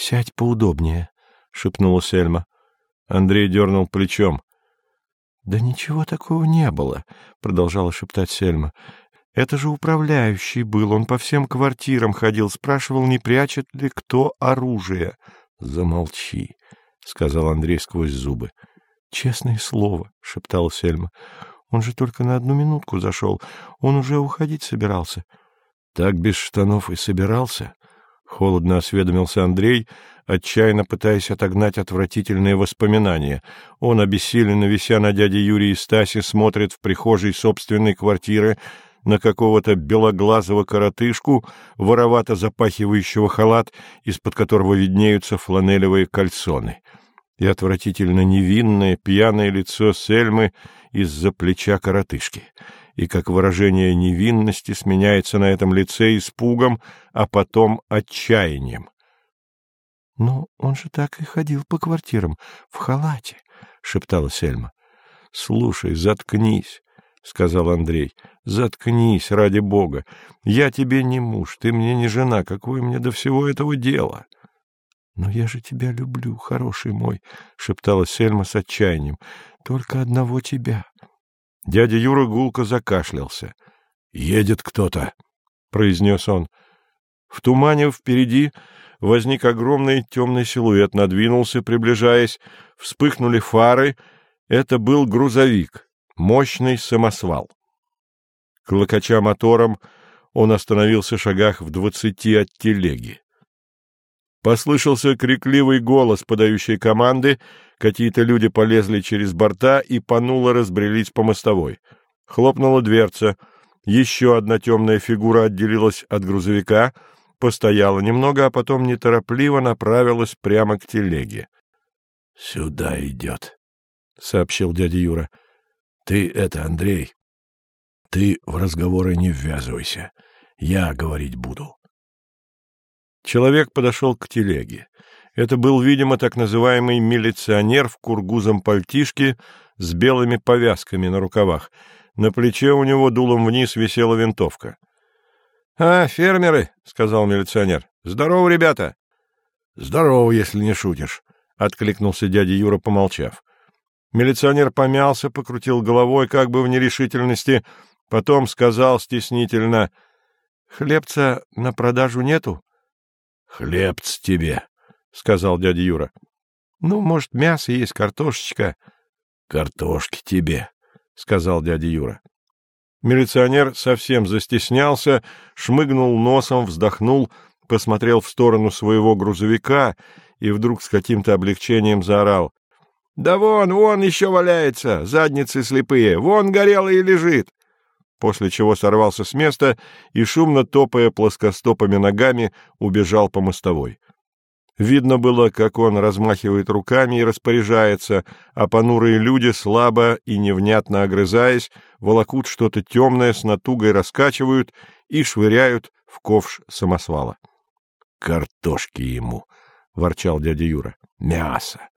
Сядь поудобнее, — шепнула Сельма. Андрей дернул плечом. — Да ничего такого не было, — продолжала шептать Сельма. — Это же управляющий был, он по всем квартирам ходил, спрашивал, не прячет ли кто оружие. — Замолчи, — сказал Андрей сквозь зубы. — Честное слово, — шептала Сельма. — Он же только на одну минутку зашел, он уже уходить собирался. — Так без штанов и собирался? — холодно осведомился Андрей, отчаянно пытаясь отогнать отвратительные воспоминания. Он, обессиленно вися на дяде Юрии Стасе, смотрит в прихожей собственной квартиры на какого-то белоглазого коротышку, воровато запахивающего халат, из-под которого виднеются фланелевые кальсоны. И отвратительно невинное пьяное лицо Сельмы из-за плеча коротышки — и как выражение невинности сменяется на этом лице испугом, а потом отчаянием. — Ну, он же так и ходил по квартирам, в халате, — шептала Сельма. — Слушай, заткнись, — сказал Андрей. — Заткнись, ради бога. Я тебе не муж, ты мне не жена. Какое мне до всего этого дела? — Но я же тебя люблю, хороший мой, — шептала Сельма с отчаянием. — Только одного тебя. Дядя Юра гулко закашлялся. — Едет кто-то, — произнес он. В тумане впереди возник огромный темный силуэт, надвинулся, приближаясь, вспыхнули фары. Это был грузовик, мощный самосвал. Клокоча мотором, он остановился в шагах в двадцати от телеги. Послышался крикливый голос, подающий команды, какие-то люди полезли через борта и понуло разбрелись по мостовой. Хлопнула дверца, еще одна темная фигура отделилась от грузовика — постояла немного, а потом неторопливо направилась прямо к телеге. — Сюда идет, — сообщил дядя Юра. — Ты это, Андрей, ты в разговоры не ввязывайся. Я говорить буду. Человек подошел к телеге. Это был, видимо, так называемый милиционер в кургузом пальтишке с белыми повязками на рукавах. На плече у него дулом вниз висела винтовка. — А, фермеры, — сказал милиционер. — Здорово, ребята. — Здорово, если не шутишь, — откликнулся дядя Юра, помолчав. Милиционер помялся, покрутил головой, как бы в нерешительности, потом сказал стеснительно. — Хлебца на продажу нету? — Хлебц тебе, — сказал дядя Юра. — Ну, может, мясо есть, картошечка. — Картошки тебе, — сказал дядя Юра. Милиционер совсем застеснялся, шмыгнул носом, вздохнул, посмотрел в сторону своего грузовика и вдруг с каким-то облегчением заорал. — Да вон, вон еще валяется, задницы слепые, вон горело и лежит. После чего сорвался с места и, шумно топая плоскостопами ногами, убежал по мостовой. Видно было, как он размахивает руками и распоряжается, а понурые люди, слабо и невнятно огрызаясь, волокут что-то темное, с натугой раскачивают и швыряют в ковш самосвала. — Картошки ему! — ворчал дядя Юра. — Мясо!